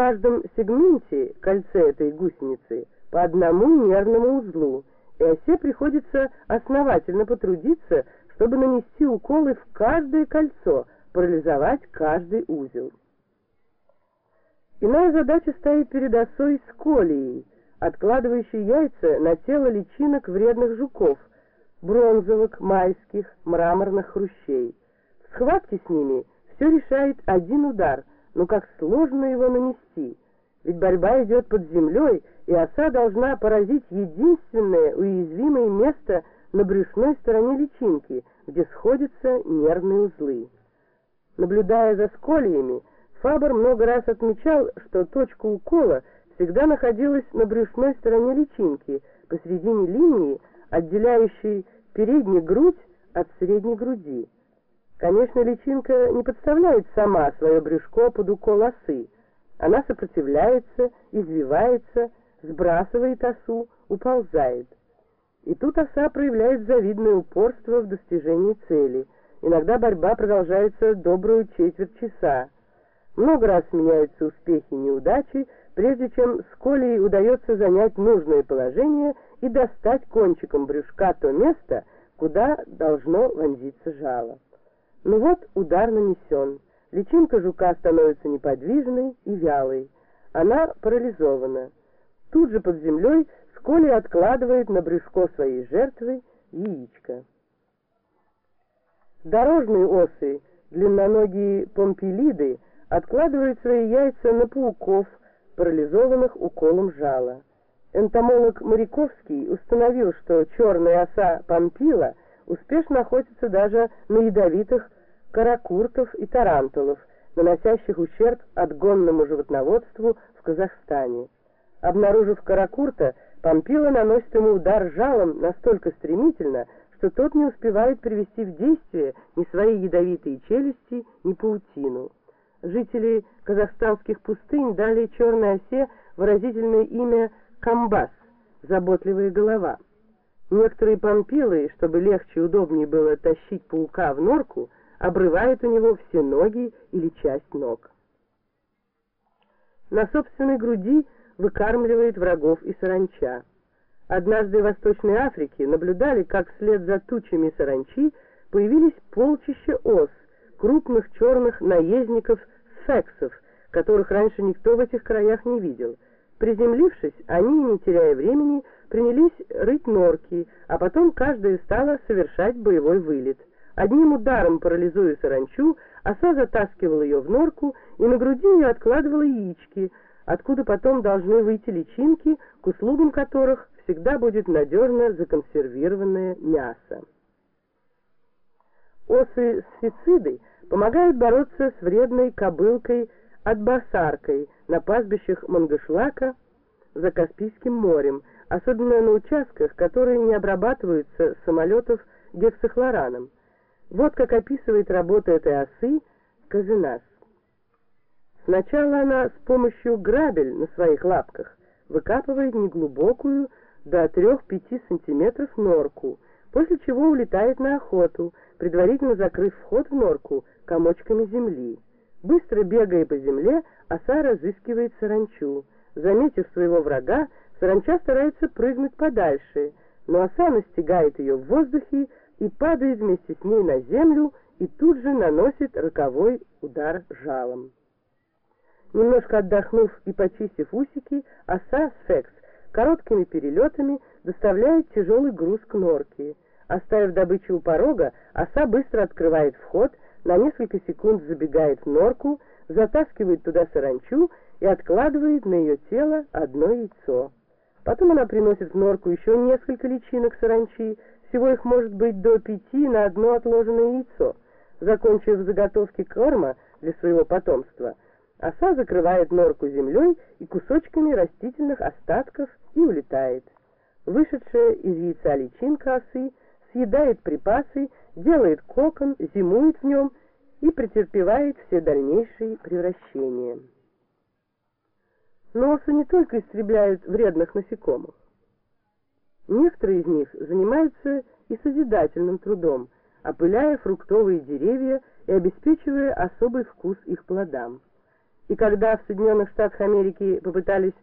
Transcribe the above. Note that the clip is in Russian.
каждом сегменте кольце этой гусеницы по одному нервному узлу, и осе приходится основательно потрудиться, чтобы нанести уколы в каждое кольцо, парализовать каждый узел. Иная задача стоит перед осой сколией, откладывающей яйца на тело личинок вредных жуков, бронзовых, майских, мраморных хрущей. В схватке с ними все решает один удар, но как сложно его нанести. Ведь борьба идет под землей, и оса должна поразить единственное уязвимое место на брюшной стороне личинки, где сходятся нервные узлы. Наблюдая за сколиями, Фабер много раз отмечал, что точка укола всегда находилась на брюшной стороне личинки, посередине линии, отделяющей переднюю грудь от средней груди. Конечно, личинка не подставляет сама свое брюшко под укол осы. Она сопротивляется, извивается, сбрасывает осу, уползает. И тут оса проявляет завидное упорство в достижении цели. Иногда борьба продолжается добрую четверть часа. Много раз меняются успехи и неудачи, прежде чем с Колей удается занять нужное положение и достать кончиком брюшка то место, куда должно вонзиться жало. Ну вот удар нанесен. Личинка жука становится неподвижной и вялой. Она парализована. Тут же под землей Сколи откладывает на брюшко своей жертвы яичко. Дорожные осы, длинноногие помпилиды, откладывают свои яйца на пауков, парализованных уколом жала. Энтомолог Моряковский установил, что черная оса помпила успешно охотится даже на ядовитых каракуртов и тарантулов, наносящих ущерб отгонному животноводству в Казахстане. Обнаружив каракурта, Помпила наносит ему удар жалом настолько стремительно, что тот не успевает привести в действие ни свои ядовитые челюсти, ни паутину. Жители казахстанских пустынь дали черной осе выразительное имя «камбас» — «заботливая голова». Некоторые помпилы, чтобы легче и удобнее было тащить паука в норку, обрывают у него все ноги или часть ног. На собственной груди выкармливает врагов и саранча. Однажды в Восточной Африке наблюдали, как вслед за тучами саранчи появились полчища ос, крупных черных наездников сексов, которых раньше никто в этих краях не видел. Приземлившись, они, не теряя времени, принялись рыть норки, а потом каждая стала совершать боевой вылет. Одним ударом парализуя саранчу, оса затаскивала ее в норку и на груди ее откладывала яички, откуда потом должны выйти личинки, к услугам которых всегда будет надежно законсервированное мясо. Осы сфицидой помогают бороться с вредной кобылкой отбасаркой на пастбищах Мангышлака за Каспийским морем, особенно на участках, которые не обрабатываются самолетов гексохлораном. Вот как описывает работу этой осы Казинас. Сначала она с помощью грабель на своих лапках выкапывает неглубокую до 3-5 сантиметров норку, после чего улетает на охоту, предварительно закрыв вход в норку комочками земли. Быстро бегая по земле, оса разыскивает саранчу. Заметив своего врага, саранча старается прыгнуть подальше, но оса настигает ее в воздухе и падает вместе с ней на землю и тут же наносит роковой удар жалом. Немножко отдохнув и почистив усики, оса секс короткими перелетами доставляет тяжелый груз к норке. Оставив добычу у порога, оса быстро открывает вход, на несколько секунд забегает в норку, затаскивает туда саранчу и откладывает на ее тело одно яйцо. Потом она приносит в норку еще несколько личинок саранчи, всего их может быть до пяти на одно отложенное яйцо. Закончив заготовки корма для своего потомства, оса закрывает норку землей и кусочками растительных остатков и улетает. Вышедшая из яйца личинка осы съедает припасы, делает кокон, зимует в нем и претерпевает все дальнейшие превращения. Но осы не только истребляют вредных насекомых. Некоторые из них занимаются и созидательным трудом, опыляя фруктовые деревья и обеспечивая особый вкус их плодам. И когда в Соединенных Штатах Америки попытались